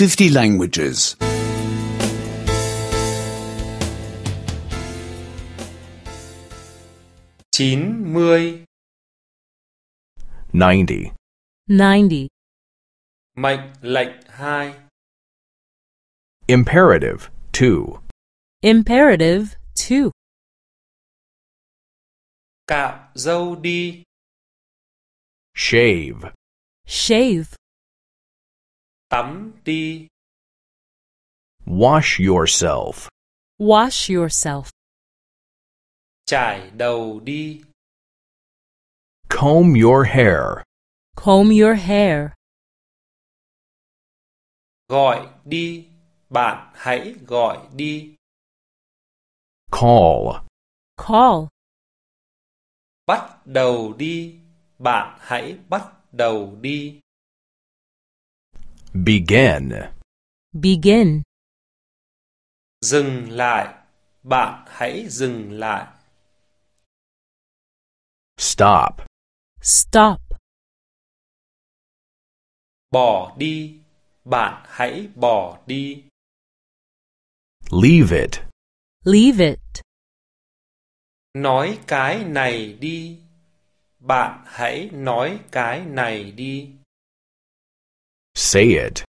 50 languages. 90 90. 90. mệnh lệnh 2 Imperative 2. Imperative 2. cạo râu đi Shave. Shave. Tắm đi Wash yourself. Wash yourself. chải đầu đi Comb your hair. Comb your hair. gọi đi bạn hãy gọi đi Call. Call. bắt đầu đi bạn hãy bắt đầu đi Begin. Begin. dừng lại bạn hãy dừng lại Stop. Stop. bỏ đi bạn hãy bỏ đi Leave it. Leave it. nói cái này đi bạn hãy nói cái này đi Say it.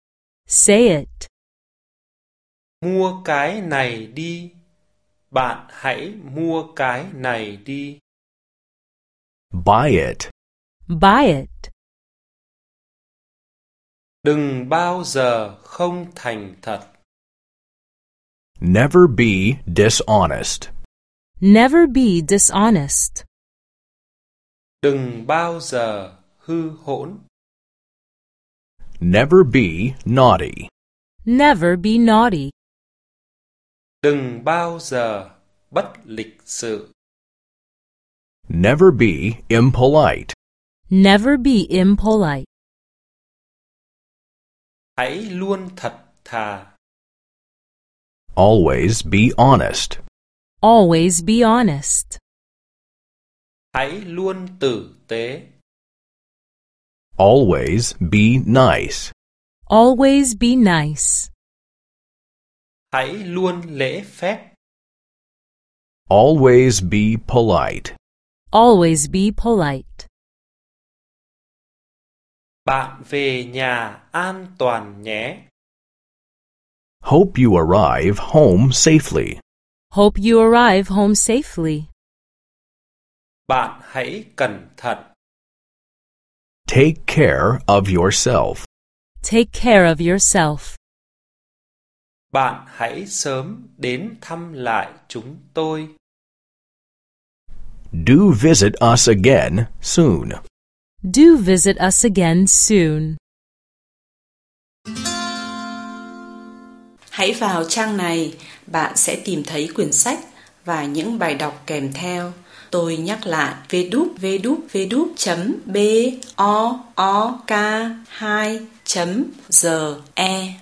Say it. mua cái này đi bạn hãy mua cái này đi Buy it. Buy it. đừng bao giờ không thành thật Never be dishonest. Never be dishonest. đừng bao giờ hư hỗn Never be naughty. Never be naughty. đừng bao giờ bất lịch sự Never be impolite. Never be impolite. hãy luôn thật thà Always be honest. Always be honest. hãy luôn tử tế Always be nice. Always be nice. hãy luôn lễ phép Always be polite. Always be polite. bạn về nhà an toàn nhé Hope you arrive home safely. Hope you arrive home safely. bạn hãy cẩn thận Take care of yourself. Take care of yourself. bạn hãy sớm đến thăm lại chúng tôi Do visit us again soon. Do visit us again soon. Hãy vào trang này, bạn sẽ tìm thấy quyển sách và những bài đọc kèm theo. Tôi nhắc lại www.book2.ge